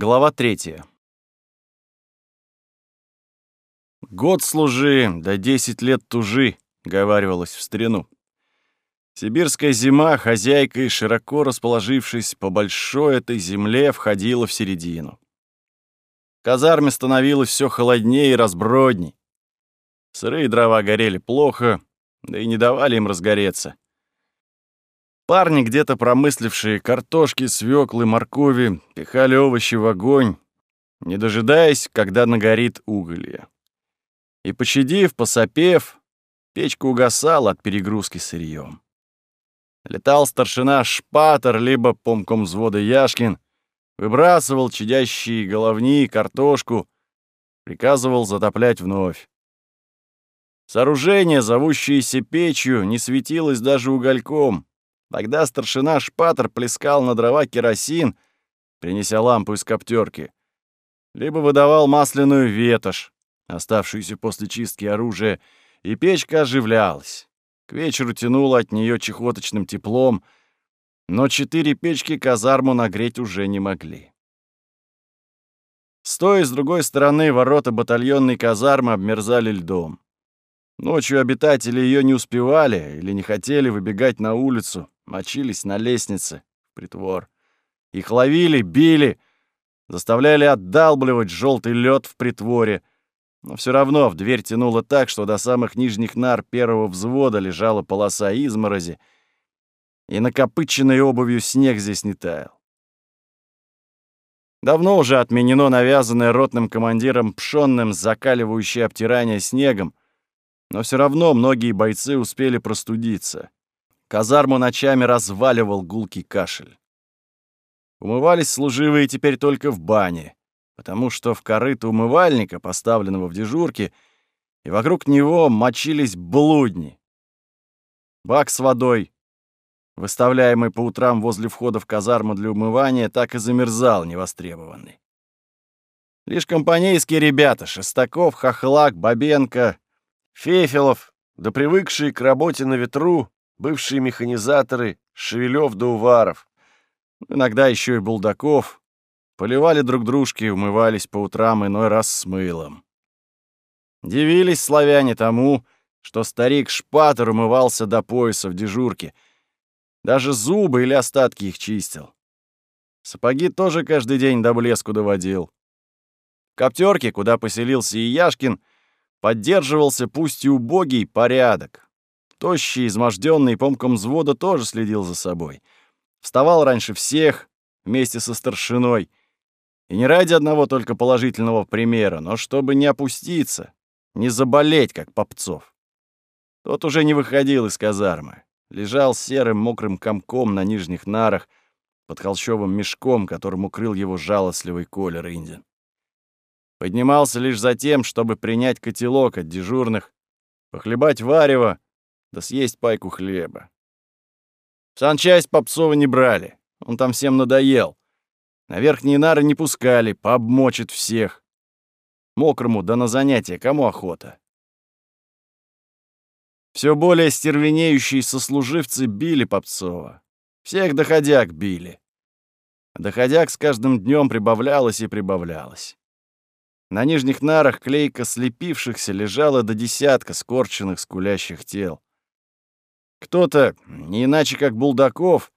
Глава третья. «Год служи, да десять лет тужи», — говаривалось в старину. Сибирская зима, хозяйкой, широко расположившись по большой этой земле, входила в середину. Казарме становилось все холоднее и разбродней. Сырые дрова горели плохо, да и не давали им разгореться. Парни, где-то промыслившие картошки, свеклы, моркови, пихали овощи в огонь, не дожидаясь, когда нагорит уголье. И, пощадив, посопев, печка угасала от перегрузки сырьем. Летал старшина Шпатер, либо помком взвода Яшкин, выбрасывал чадящие головни, картошку, приказывал затоплять вновь. Сооружение, зовущееся печью, не светилось даже угольком. Тогда старшина Шпатер плескал на дрова керосин, принеся лампу из коптерки, либо выдавал масляную ветошь, оставшуюся после чистки оружия, и печка оживлялась. К вечеру тянуло от нее чехоточным теплом, но четыре печки казарму нагреть уже не могли. Стоя с другой стороны, ворота батальонной казармы обмерзали льдом. Ночью обитатели ее не успевали или не хотели выбегать на улицу, мочились на лестнице, в притвор. Их ловили, били, заставляли отдалбливать желтый лед в притворе. Но все равно в дверь тянуло так, что до самых нижних нар первого взвода лежала полоса изморози, и накопыченной обувью снег здесь не таял. Давно уже отменено навязанное ротным командиром пшенным закаливающее обтирание снегом, но все равно многие бойцы успели простудиться. Казарму ночами разваливал гулкий кашель. Умывались служивые теперь только в бане, потому что в корыто умывальника, поставленного в дежурке, и вокруг него мочились блудни. Бак с водой, выставляемый по утрам возле входа в казарму для умывания, так и замерзал невостребованный. Лишь компанейские ребята — Шестаков, Хохлак, Бабенко, Фефелов, да привыкшие к работе на ветру, бывшие механизаторы Шевелев да Уваров, иногда еще и Булдаков, поливали друг дружки и умывались по утрам иной раз с мылом. Дивились славяне тому, что старик Шпатер умывался до пояса в дежурке, даже зубы или остатки их чистил. Сапоги тоже каждый день до блеску доводил. В коптерке, куда поселился и Яшкин, поддерживался пусть и убогий порядок. Тощий, изможденный помком взвода тоже следил за собой. Вставал раньше всех, вместе со старшиной. И не ради одного только положительного примера, но чтобы не опуститься, не заболеть, как Попцов. Тот уже не выходил из казармы. Лежал серым мокрым комком на нижних нарах под холщовым мешком, которым укрыл его жалостливый Коля Рындин. Поднимался лишь за тем, чтобы принять котелок от дежурных, похлебать варево да съесть пайку хлеба. В санчасть Попцова не брали, он там всем надоел. На верхние нары не пускали, пообмочит всех. Мокрому да на занятия кому охота. Все более стервенеющие сослуживцы били Попцова. Всех доходяг били. доходяг с каждым днем прибавлялось и прибавлялось. На нижних нарах клейко слепившихся лежало до десятка скорченных скулящих тел. Кто-то, не иначе как Булдаков,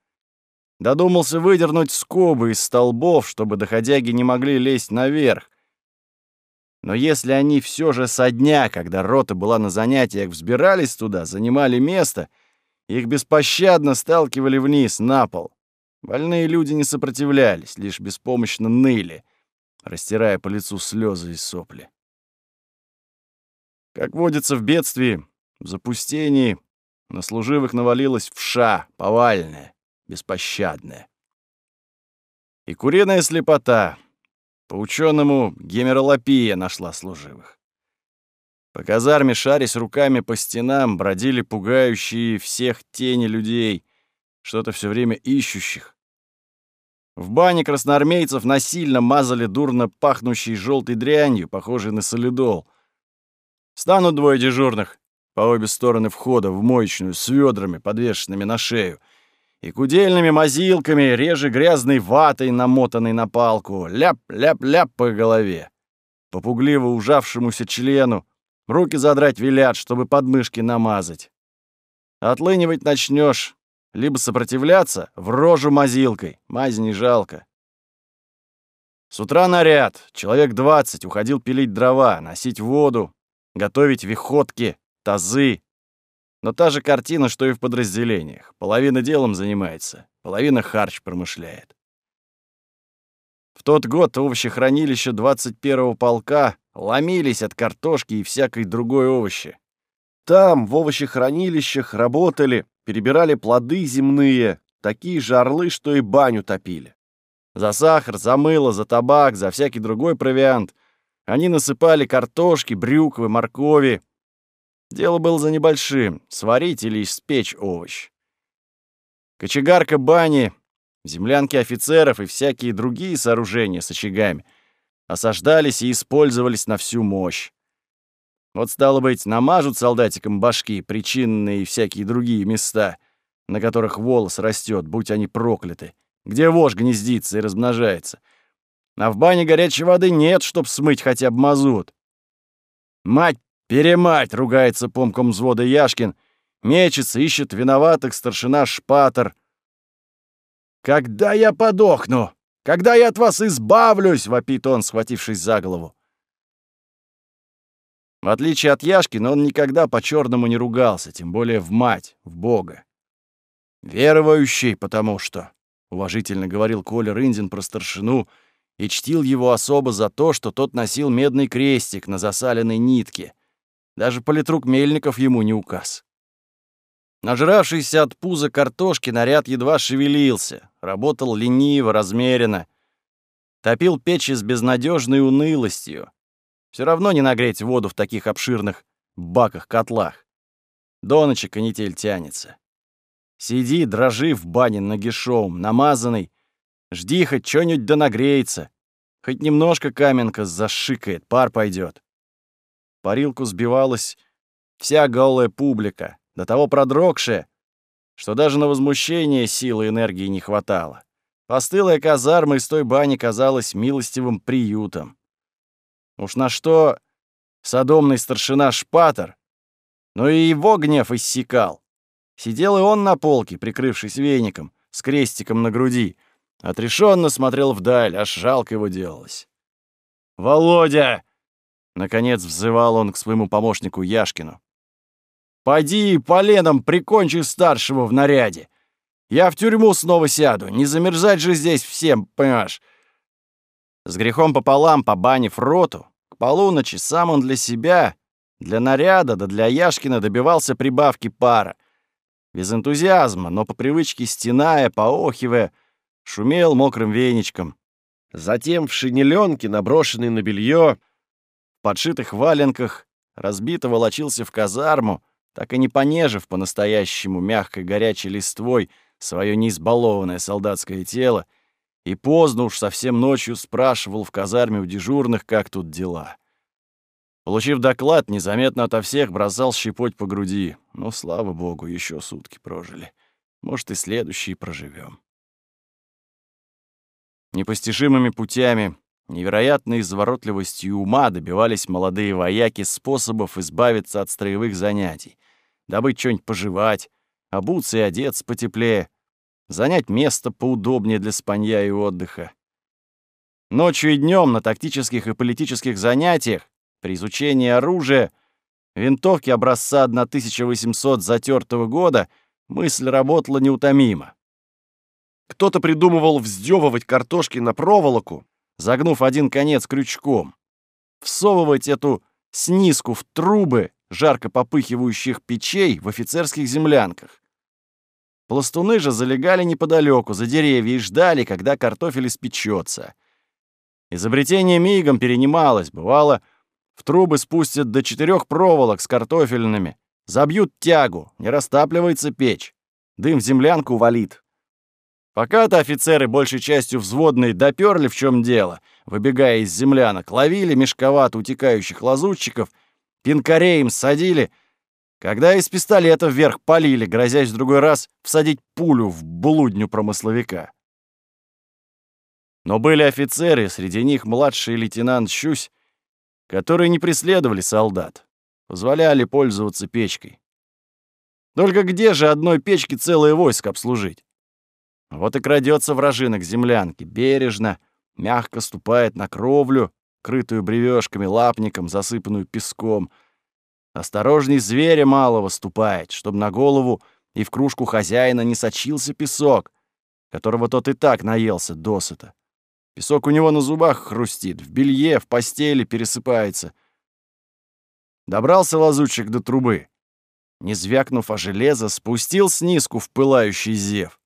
додумался выдернуть скобы из столбов, чтобы доходяги не могли лезть наверх. Но если они все же со дня, когда рота была на занятиях, взбирались туда, занимали место, их беспощадно сталкивали вниз, на пол. Больные люди не сопротивлялись, лишь беспомощно ныли, растирая по лицу слезы и сопли. Как водится в бедствии, в запустении, на служивых навалилась вша, повальная, беспощадная. И куриная слепота, по ученому гемеролопия нашла служивых. По казарме, шарясь руками по стенам, бродили пугающие всех тени людей, что-то все время ищущих. В бане красноармейцев насильно мазали дурно пахнущей желтой дрянью, похожей на солидол. Станут двое дежурных, по обе стороны входа в моечную с ведрами, подвешенными на шею, и кудельными мазилками, реже грязной ватой, намотанной на палку, ляп-ляп-ляп по голове. По пугливо ужавшемуся члену руки задрать велят, чтобы подмышки намазать. Отлынивать начнешь, либо сопротивляться, в рожу мазилкой, мазь не жалко. С утра наряд, человек двадцать, уходил пилить дрова, носить воду, готовить виходки, тазы. Но та же картина, что и в подразделениях. Половина делом занимается, половина харч промышляет. В тот год овощехранилища 21-го полка ломились от картошки и всякой другой овощи. Там, в овощехранилищах, работали, перебирали плоды земные, такие же орлы, что и баню топили. За сахар, за мыло, за табак, за всякий другой провиант. Они насыпали картошки, брюквы, моркови. Дело было за небольшим — сварить или испечь овощ. Кочегарка бани, землянки офицеров и всякие другие сооружения с очагами осаждались и использовались на всю мощь. Вот, стало быть, намажут солдатикам башки причинные и всякие другие места, на которых волос растет, будь они прокляты, где вож гнездится и размножается. А в бане горячей воды нет, чтоб смыть хотя бы мазут. Мать, перемать, ругается помком взвода Яшкин, мечется, ищет виноватых старшина Шпатер. «Когда я подохну? Когда я от вас избавлюсь?» — вопит он, схватившись за голову. В отличие от Яшкина, он никогда по-черному не ругался, тем более в мать, в Бога. Верующий, потому что уважительно говорил Коля Рындин про старшину и чтил его особо за то, что тот носил медный крестик на засаленной нитке. Даже политрук Мельников ему не указ. Нажравшийся от пуза картошки наряд едва шевелился, работал лениво, размеренно. Топил печи с безнадежной унылостью. Все равно не нагреть воду в таких обширных баках-котлах. До ночи канитель тянется. Сиди, дрожи в бане нагишом, намазанный. Жди, хоть что-нибудь да нагреется. Хоть немножко каменка зашикает, пар пойдет. Парилку сбивалась вся голая публика, до того продрогшая, что даже на возмущение силы энергии не хватало. Постылая казарма из той бани казалась милостивым приютом. Уж на что садомный старшина Шпатер, но и его гнев иссякал. Сидел и он на полке, прикрывшись веником, с крестиком на груди. Отрешенно смотрел вдаль, аж жалко его делалось. «Володя!» — наконец взывал он к своему помощнику Яшкину. «Пойди поленом прикончи старшего в наряде. Я в тюрьму снова сяду, не замерзать же здесь всем, понимаешь?» С грехом пополам, побанив роту, к полуночи сам он для себя, для наряда да для Яшкина добивался прибавки пара — без энтузиазма, но по привычке стеная, поохивая, шумел мокрым веничком. Затем в шинеленке, наброшенной на белье, подшитых валенках, разбито волочился в казарму, так и не понежив по-настоящему мягкой горячей листвой свое неизбалованное солдатское тело, и поздно уж совсем ночью спрашивал в казарме у дежурных, как тут дела. Получив доклад, незаметно ото всех бросал щепоть по груди. Но, слава богу, еще сутки прожили. Может, и следующие проживем. Непостижимыми путями, невероятной изворотливостью ума добивались молодые вояки способов избавиться от строевых занятий, добыть что-нибудь пожевать, обуться и одеться потеплее, занять место поудобнее для спанья и отдыха. Ночью и днем на тактических и политических занятиях при изучении оружия, винтовки образца 1800 затертого года, мысль работала неутомимо. Кто-то придумывал вздёвывать картошки на проволоку, загнув один конец крючком, всовывать эту снизку в трубы жарко попыхивающих печей в офицерских землянках. Пластуны же залегали неподалеку, за деревья, и ждали, когда картофель испечется. Изобретение мигом перенималось, бывало, в трубы спустят до четырех проволок с картофельными. Забьют тягу, не растапливается печь. Дым в землянку валит. Пока-то офицеры, большей частью взводные, доперли в чем дело, выбегая из землянок, ловили мешковато утекающих лазутчиков, пинкарей им садили, Когда из пистолета вверх полили, грозясь в другой раз всадить пулю в блудню промысловика. Но были офицеры, среди них младший лейтенант Щусь, которые не преследовали солдат, позволяли пользоваться печкой. Только где же одной печки целое войско обслужить? Вот и крадется вражина к землянке, бережно, мягко ступает на кровлю, крытую бревешками, лапником, засыпанную песком — Осторожней зверя малого ступает, чтобы на голову и в кружку хозяина не сочился песок, которого тот и так наелся досыта. Песок у него на зубах хрустит, в белье, в постели пересыпается. Добрался лазутчик до трубы. Не звякнув о железо, спустил снизку в пылающий зев.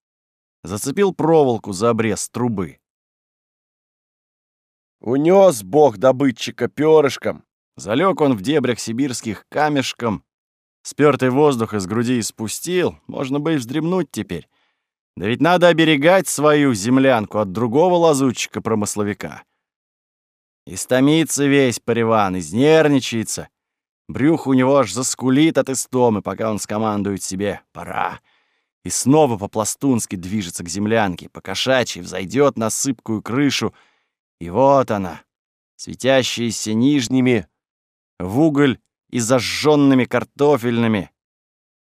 Зацепил проволоку за обрез трубы. Унес бог добытчика перышком, Залег он в дебрях сибирских камешком, спёртый воздух из груди испустил, можно бы и вздремнуть теперь. Да ведь надо оберегать свою землянку от другого лазутчика-промысловика. Истомится весь Париван, изнервничается. Брюх у него аж заскулит от истомы, пока он скомандует себе «пора». И снова по-пластунски движется к землянке, по кошачьи взойдет на сыпкую крышу. И вот она, светящаяся нижними в уголь и зажженными картофельными.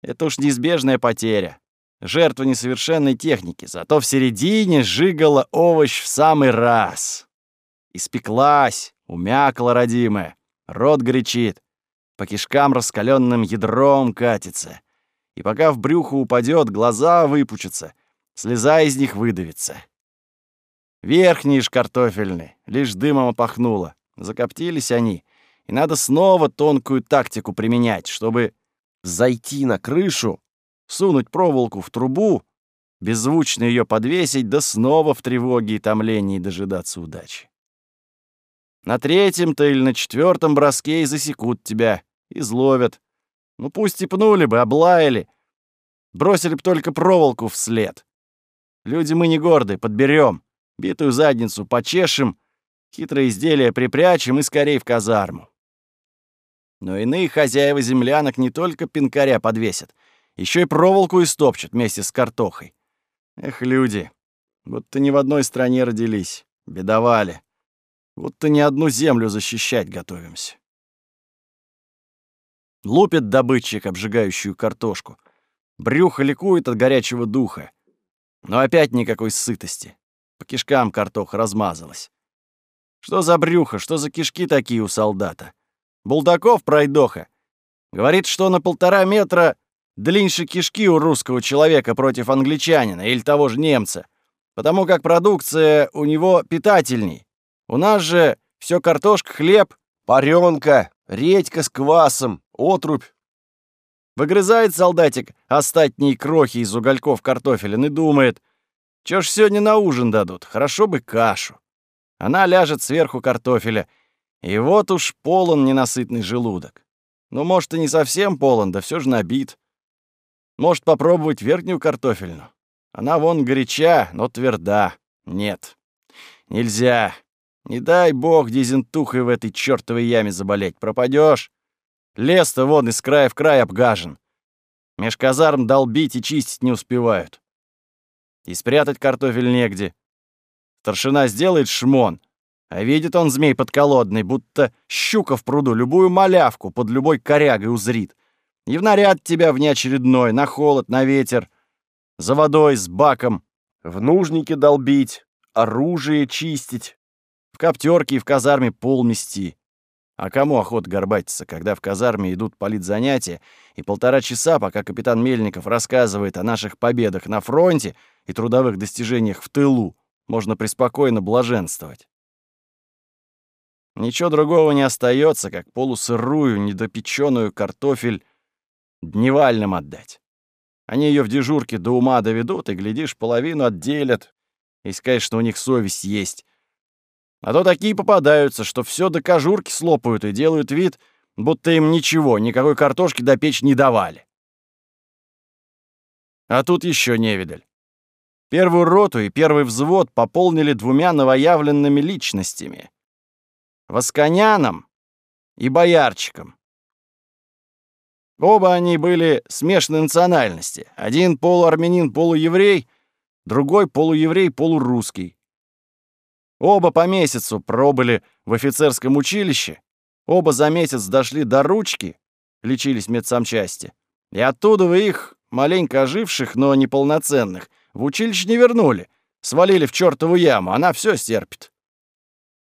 Это уж неизбежная потеря. Жертва несовершенной техники, зато в середине сжигала овощ в самый раз. Испеклась, умякла родимая, рот горячит, по кишкам раскаленным ядром катится. И пока в брюхо упадет, глаза выпучатся, слеза из них выдавится. Верхние ж картофельные, лишь дымом опахнуло. Закоптились они, и надо снова тонкую тактику применять, чтобы зайти на крышу, сунуть проволоку в трубу, беззвучно ее подвесить, да снова в тревоге и томлении дожидаться удачи. На третьем-то или на четвертом броске и засекут тебя, изловят. Ну пусть и пнули бы, облаяли. Бросили б только проволоку вслед. Люди мы не гордые, подберем, битую задницу почешем, хитрое изделие припрячем и скорей в казарму. Но иные хозяева землянок не только пинкаря подвесят, еще и проволоку истопчут вместе с картохой. Эх, люди, будто ни в одной стране родились, бедовали. Будто ни одну землю защищать готовимся. Лупит добытчик обжигающую картошку. Брюхо ликует от горячего духа. Но опять никакой сытости. По кишкам картоха размазалась. Что за брюхо, что за кишки такие у солдата? Булдаков пройдоха. Говорит, что на полтора метра длиннее кишки у русского человека против англичанина или того же немца, потому как продукция у него питательней. У нас же все картошка, хлеб, паренка, редька с квасом, отрубь. Выгрызает солдатик остатней крохи из угольков картофеля и думает, чё ж сегодня на ужин дадут, хорошо бы кашу. Она ляжет сверху картофеля — и вот уж полон ненасытный желудок. Ну, может, и не совсем полон, да все же набит. Может, попробовать верхнюю картофельную. Она вон горяча, но тверда. Нет, нельзя. Не дай бог дизентухой в этой чертовой яме заболеть. Пропадешь. Лес-то вон из края в край обгажен. Меж казарм долбить и чистить не успевают. И спрятать картофель негде. Старшина сделает шмон, а видит он змей подколодный, будто щука в пруду, любую малявку под любой корягой узрит. И в наряд тебя внеочередной, на холод, на ветер, за водой, с баком, в нужнике долбить, оружие чистить, в коптерке и в казарме пол мести. А кому охота горбатиться, когда в казарме идут политзанятия, и полтора часа, пока капитан Мельников рассказывает о наших победах на фронте и трудовых достижениях в тылу, можно преспокойно блаженствовать. Ничего другого не остается, как полусырую, недопеченную картофель дневальным отдать. Они ее в дежурке до ума доведут и, глядишь, половину отделят, если, конечно, у них совесть есть. А то такие попадаются, что все до кожурки слопают и делают вид, будто им ничего, никакой картошки допечь не давали. А тут еще невидаль. Первую роту и первый взвод пополнили двумя новоявленными личностями. Восконяном и Боярчиком. Оба они были смешанной национальности. Один полуармянин, полуеврей, другой полуеврей, полурусский. Оба по месяцу пробыли в офицерском училище, оба за месяц дошли до ручки, лечились медсамчасти, и оттуда вы их, маленько оживших, но неполноценных, в училище не вернули, свалили в чертову яму, она все стерпит.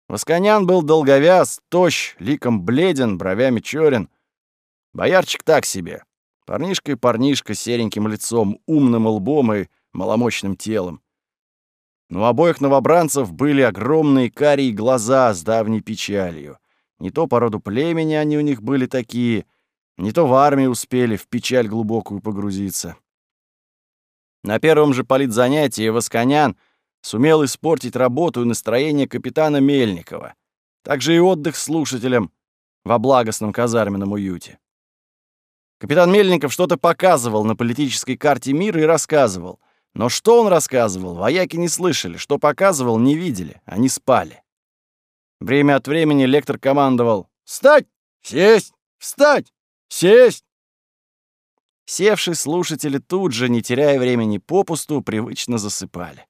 Восконян был долговяз, тощ, ликом бледен, бровями черен. Боярчик так себе. Парнишка и парнишка с сереньким лицом, умным лбом и маломощным телом. Но у обоих новобранцев были огромные карие глаза с давней печалью. Не то по роду племени они у них были такие, не то в армии успели в печаль глубокую погрузиться. На первом же политзанятии Восконян сумел испортить работу и настроение капитана Мельникова, также и отдых слушателям во благостном казарменном уюте. Капитан Мельников что-то показывал на политической карте мира и рассказывал — но что он рассказывал, вояки не слышали, что показывал, не видели, они спали. Время от времени лектор командовал «Встать! Сесть! Встать! Сесть!» Севшие слушатели тут же, не теряя времени попусту, привычно засыпали.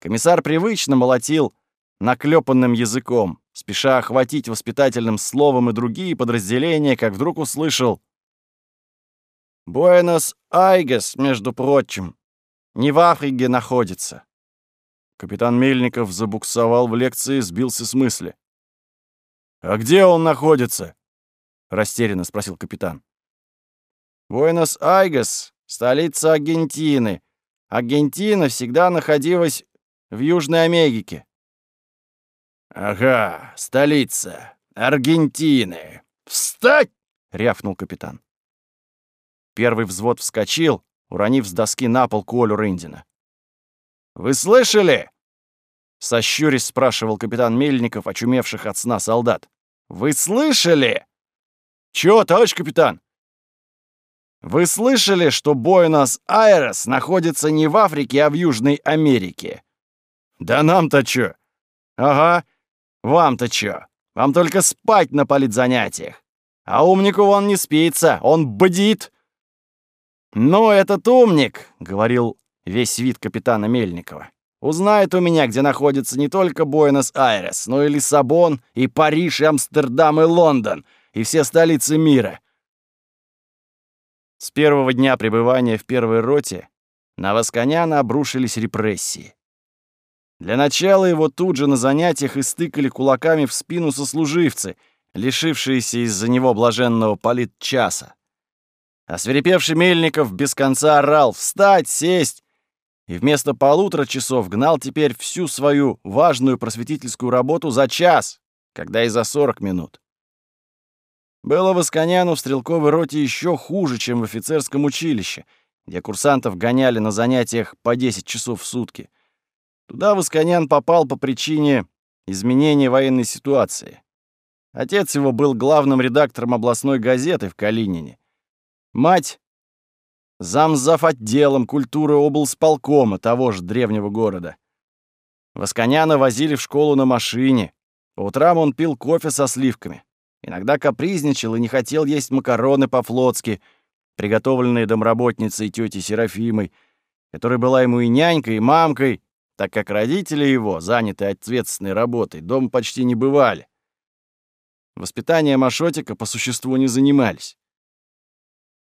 Комиссар привычно молотил наклепанным языком, спеша охватить воспитательным словом и другие подразделения, как вдруг услышал «Буэнос-Айгес, между прочим, не в Африке находится». Капитан Мельников забуксовал в лекции, сбился с мысли. «А где он находится?» — растерянно спросил капитан. «Буэнос-Айгес, столица Аргентины. Аргентина всегда находилась в Южной Америке». «Ага, столица Аргентины. Встать!» — рявкнул капитан. Первый взвод вскочил, уронив с доски на пол Колю Рындина. «Вы слышали?» — сощурясь спрашивал капитан Мельников, очумевших от сна солдат. «Вы слышали?» «Чё, товарищ капитан?» «Вы слышали, что Буэнос-Айрес находится не в Африке, а в Южной Америке?» «Да нам-то чё?» «Ага, вам-то чё? Вам только спать на политзанятиях. А умнику он не спится, он бдит!» «Ну, этот умник», — говорил весь вид капитана Мельникова, «узнает у меня, где находится не только Буэнос-Айрес, но и Лиссабон, и Париж, и Амстердам, и Лондон, и все столицы мира». С первого дня пребывания в первой роте на Восконяна обрушились репрессии. Для начала его тут же на занятиях истыкали кулаками в спину сослуживцы, лишившиеся из-за него блаженного политчаса. А свирепевший Мельников без конца орал «Встать! Сесть!» и вместо полутора часов гнал теперь всю свою важную просветительскую работу за час, когда и за сорок минут. Было Восконяну в стрелковой роте еще хуже, чем в офицерском училище, где курсантов гоняли на занятиях по 10 часов в сутки. Туда Восконян попал по причине изменения военной ситуации. Отец его был главным редактором областной газеты в Калинине, Мать — замзав отделом культуры облсполкома того же древнего города. Восконяна возили в школу на машине. По утрам он пил кофе со сливками. Иногда капризничал и не хотел есть макароны по-флотски, приготовленные домработницей тетей Серафимой, которая была ему и нянькой, и мамкой, так как родители его, занятые ответственной работой, дома почти не бывали. Воспитанием Ашотика по существу не занимались.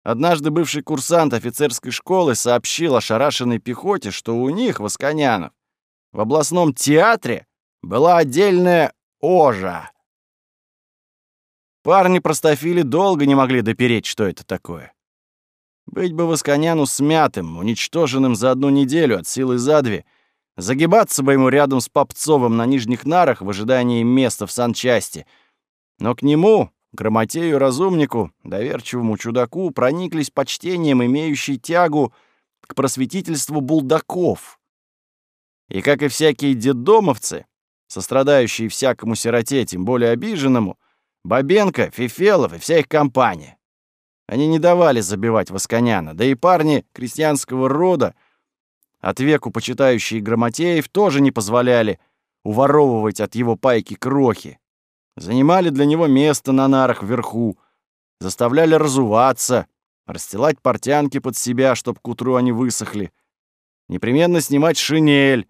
Однажды бывший курсант офицерской школы сообщил ошарашенной пехоте, что у них, восконянов, в областном театре была отдельная ожа. Парни простофили долго не могли допереть, что это такое. Быть бы Восконяну смятым, уничтоженным за одну неделю от силы за две, загибаться бы ему рядом с Попцовым на нижних нарах в ожидании места в санчасти. Но к нему, Грамотею-разумнику, доверчивому чудаку, прониклись почтением, имеющей тягу к просветительству булдаков. И, как и всякие деддомовцы, сострадающие всякому сироте, тем более обиженному, Бабенко, Фифелов и вся их компания. Они не давали забивать Восконяна, да и парни крестьянского рода, от веку почитающие Грамотеев, тоже не позволяли уворовывать от его пайки крохи, занимали для него место на нарах вверху, заставляли разуваться, расстилать портянки под себя, чтоб к утру они высохли, непременно снимать шинель,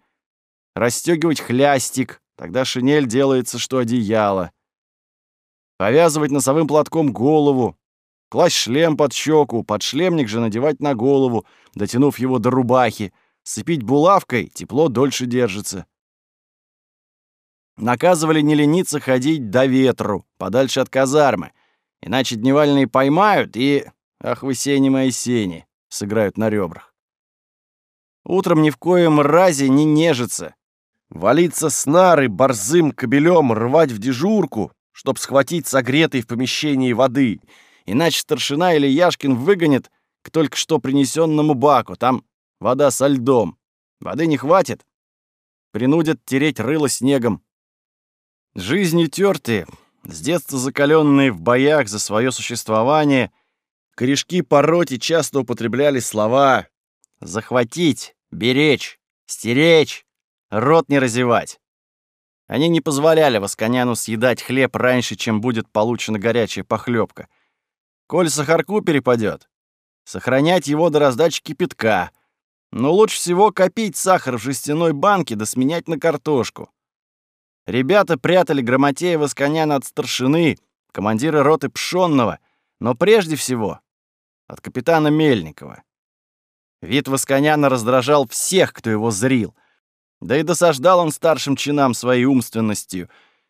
расстегивать хлястик, тогда шинель делается, что одеяло, повязывать носовым платком голову, класть шлем под щеку, подшлемник же надевать на голову, дотянув его до рубахи, сцепить булавкой, тепло дольше держится. Наказывали не лениться ходить до ветру, подальше от казармы, иначе дневальные поймают и, ах вы сени мои сени, сыграют на ребрах. Утром ни в коем разе не нежиться, валиться с нары борзым кобелем рвать в дежурку, чтоб схватить согретой в помещении воды, иначе старшина или Яшкин выгонит к только что принесенному баку, там вода со льдом. Воды не хватит, принудят тереть рыло снегом, Жизни тертые, с детства закаленные в боях за свое существование, корешки по роте часто употребляли слова «захватить», «беречь», «стеречь», «рот не разевать». Они не позволяли Восконяну съедать хлеб раньше, чем будет получена горячая похлебка. Коль сахарку перепадет, сохранять его до раздачи кипятка. Но лучше всего копить сахар в жестяной банке да сменять на картошку. Ребята прятали Грамотеева с коня от старшины, командира роты Пшонного, но прежде всего от капитана Мельникова. Вид Восконяна раздражал всех, кто его зрил. Да и досаждал он старшим чинам своей умственностью.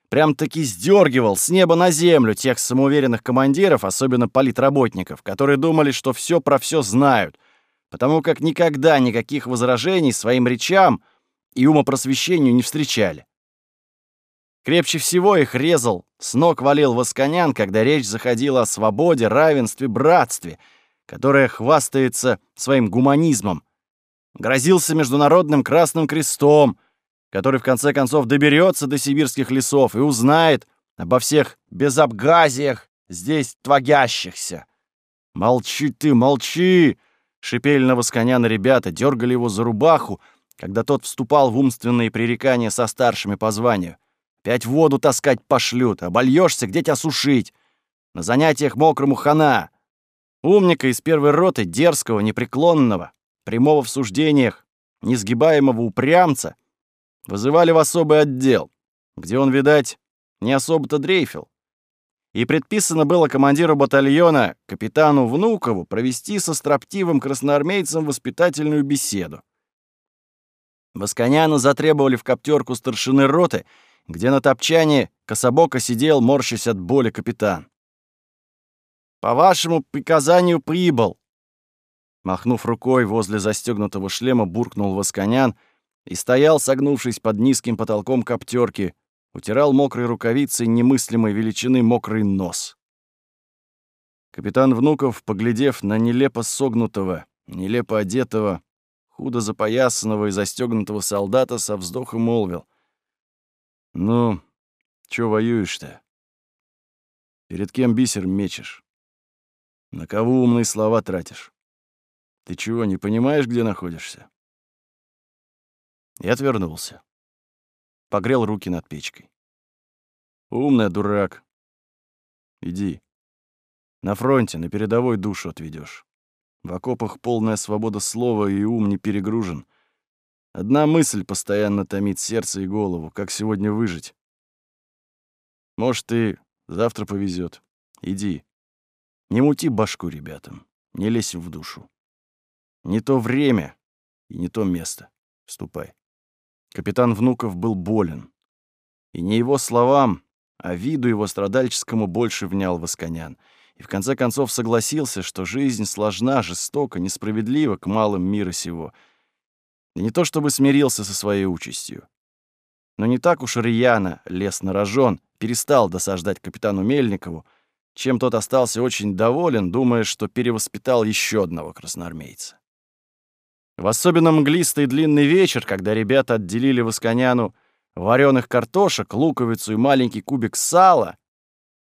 Прям-таки сдергивал с неба на землю тех самоуверенных командиров, особенно политработников, которые думали, что все про все знают, потому как никогда никаких возражений своим речам и умопросвещению не встречали. Крепче всего их резал, с ног валил Восконян, когда речь заходила о свободе, равенстве, братстве, которое хвастается своим гуманизмом. Грозился Международным Красным Крестом, который в конце концов доберется до сибирских лесов и узнает обо всех безобгазиях здесь твогящихся. «Молчи ты, молчи!» — шипели на Восконяна ребята, дергали его за рубаху, когда тот вступал в умственные пререкания со старшими по званию. Пять воду таскать пошлют, обольешься, где тебя сушить. На занятиях мокрому хана. Умника из первой роты, дерзкого, непреклонного, прямого в суждениях, несгибаемого упрямца, вызывали в особый отдел, где он, видать, не особо-то дрейфил. И предписано было командиру батальона, капитану Внукову, провести со строптивым красноармейцем воспитательную беседу. Восконяна затребовали в коптерку старшины роты — где на топчане кособоко сидел, морщась от боли капитан. «По вашему приказанию прибыл!» Махнув рукой возле застегнутого шлема, буркнул Восконян и стоял, согнувшись под низким потолком коптерки, утирал мокрой рукавицей немыслимой величины мокрый нос. Капитан Внуков, поглядев на нелепо согнутого, нелепо одетого, худо запоясанного и застегнутого солдата, со вздохом молвил. «Ну, чё воюешь-то? Перед кем бисер мечешь? На кого умные слова тратишь? Ты чего, не понимаешь, где находишься?» И отвернулся. Погрел руки над печкой. «Умная дурак. Иди. На фронте, на передовой душу отведешь. В окопах полная свобода слова и ум не перегружен. Одна мысль постоянно томит сердце и голову, как сегодня выжить. Может, и завтра повезет. Иди. Не мути башку ребятам, не лезь в душу. Не то время и не то место. Вступай. Капитан Внуков был болен. И не его словам, а виду его страдальческому больше внял Восконян. И в конце концов согласился, что жизнь сложна, жестока, несправедлива к малым мира сего — не то чтобы смирился со своей участью. Но не так уж рьяно лес на рожон, перестал досаждать капитану Мельникову, чем тот остался очень доволен, думая, что перевоспитал еще одного красноармейца. В особенно мглистый длинный вечер, когда ребята отделили Восконяну вареных картошек, луковицу и маленький кубик сала,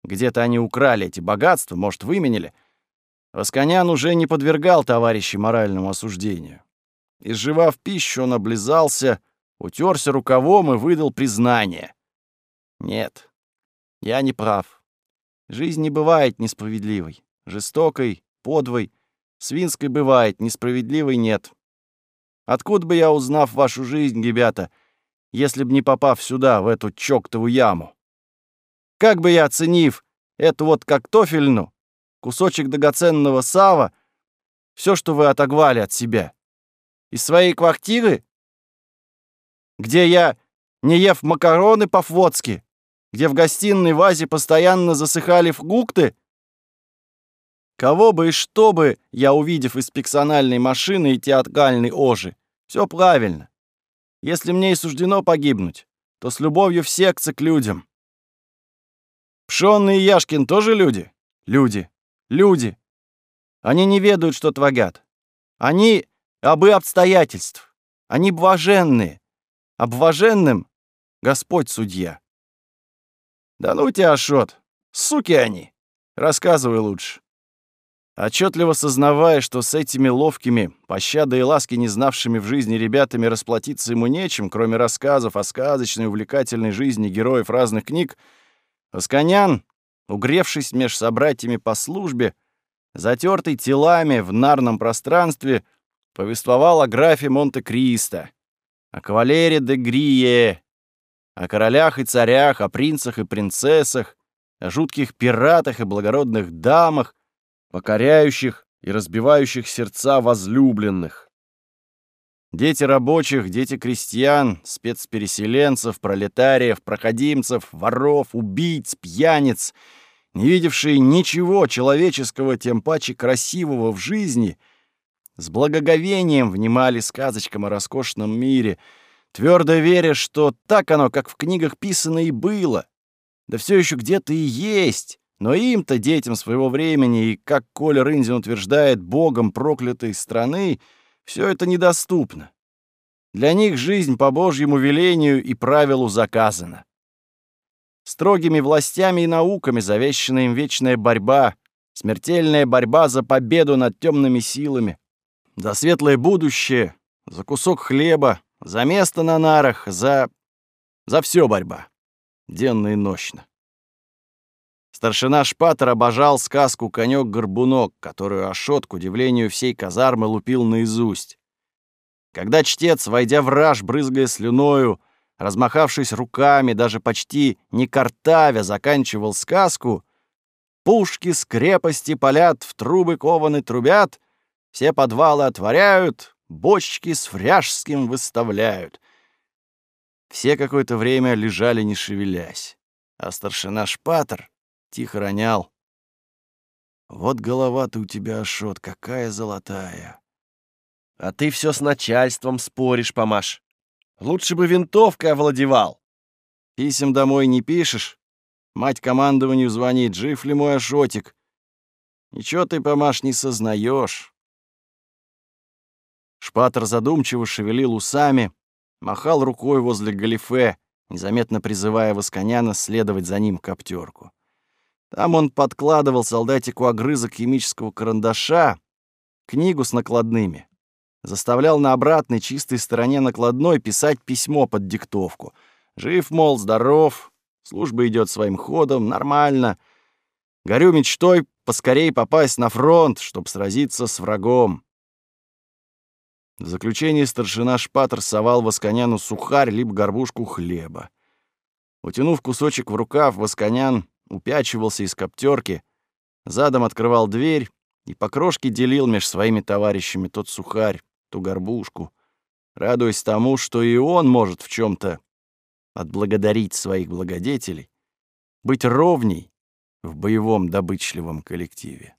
где-то они украли эти богатства, может, выменили, Восконян уже не подвергал товарищей моральному осуждению. Изживав пищу, он облизался, утерся рукавом и выдал признание. «Нет, я не прав. Жизнь не бывает несправедливой. Жестокой, подвой, свинской бывает, несправедливой нет. Откуда бы я, узнав вашу жизнь, ребята, если б не попав сюда, в эту чоктову яму? Как бы я, оценив эту вот картофельну, кусочек драгоценного сава, все, что вы отогвали от себя, из своей квартиры, где я, не ев макароны по-флотски, где в гостиной вазе постоянно засыхали фрукты, Кого бы и что бы я, увидев из пиксональной машины и театральной ожи, все правильно. Если мне и суждено погибнуть, то с любовью в секце к людям. Пшённый и Яшкин тоже люди? Люди. Люди. Они не ведают, что творят. Они обы обстоятельств. Они блаженные. Обваженным Господь судья. Да ну тебя, Ашот. Суки они. Рассказывай лучше. Отчетливо сознавая, что с этими ловкими, пощады и ласки не знавшими в жизни ребятами расплатиться ему нечем, кроме рассказов о сказочной увлекательной жизни героев разных книг, Асканян, угревшись меж собратьями по службе, затертый телами в нарном пространстве, повествовал о графе Монте-Кристо, о кавалере де Грие, о королях и царях, о принцах и принцессах, о жутких пиратах и благородных дамах, покоряющих и разбивающих сердца возлюбленных. Дети рабочих, дети крестьян, спецпереселенцев, пролетариев, проходимцев, воров, убийц, пьяниц, не видевшие ничего человеческого, тем паче красивого в жизни, с благоговением внимали сказочкам о роскошном мире, твердо веря, что так оно, как в книгах писано и было, да все еще где-то и есть, но им-то, детям своего времени, и, как Коля Рынзин утверждает, богом проклятой страны, все это недоступно. Для них жизнь по Божьему велению и правилу заказана. Строгими властями и науками завещана им вечная борьба, смертельная борьба за победу над темными силами, за светлое будущее, за кусок хлеба, за место на нарах, за... за все борьба, денно и ночно. Старшина Шпатер обожал сказку «Конёк-горбунок», которую Ашот, к удивлению всей казармы, лупил наизусть. Когда чтец, войдя в раж, брызгая слюною, размахавшись руками, даже почти не картавя, заканчивал сказку, «Пушки с крепости палят, в трубы кованы трубят, все подвалы отворяют, бочки с фряжским выставляют». Все какое-то время лежали, не шевелясь, а старшина Шпатер тихо ронял. Вот голова-то у тебя, Ашот, какая золотая. А ты все с начальством споришь, Помаш. Лучше бы винтовкой овладевал. Писем домой не пишешь. Мать командованию звонит, жив ли мой Ашотик. Ничего ты, Помаш, не сознаешь. Шпатер задумчиво шевелил усами, махал рукой возле галифе, незаметно призывая Восконяна следовать за ним к коптерку. Там он подкладывал солдатику огрызок химического карандаша, книгу с накладными. Заставлял на обратной чистой стороне накладной писать письмо под диктовку. Жив, мол, здоров, служба идет своим ходом, нормально. Горю мечтой поскорей попасть на фронт, чтобы сразиться с врагом. В заключение старшина Шпатер совал Восконяну сухарь либо горбушку хлеба. Утянув кусочек в рукав, Восконян упячивался из коптерки, задом открывал дверь и по крошке делил меж своими товарищами тот сухарь, ту горбушку, радуясь тому, что и он может в чем то отблагодарить своих благодетелей, быть ровней в боевом добычливом коллективе.